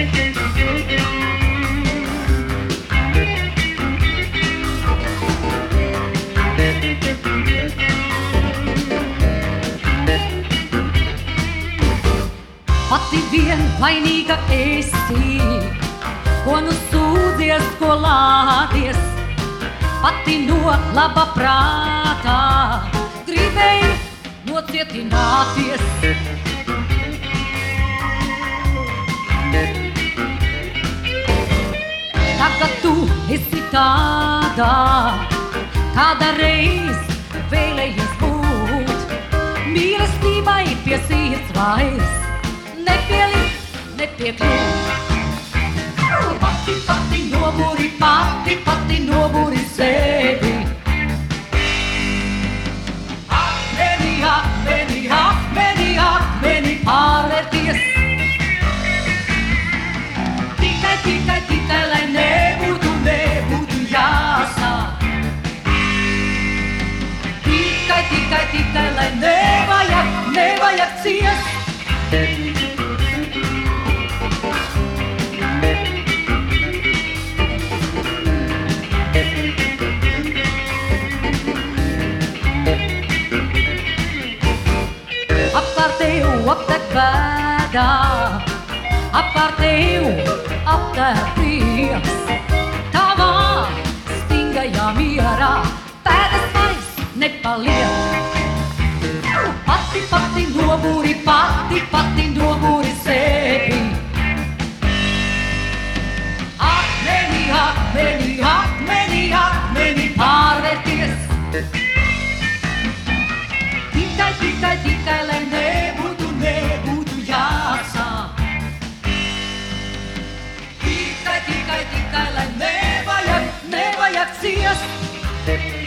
Pati vien vainīga esi, ko nu sūdzies, ko lādies. Pati no laba prātā gribēji nocietināties. Esi tādā, kāda reiz vēlējies būt. Mīlestībai pie sirds vairs nepielikt, nepiekļūt. Tev aptek prieks. Tavā stingajā mierā pēdas vairs nepaliek. Pati, pati nobūri. see us.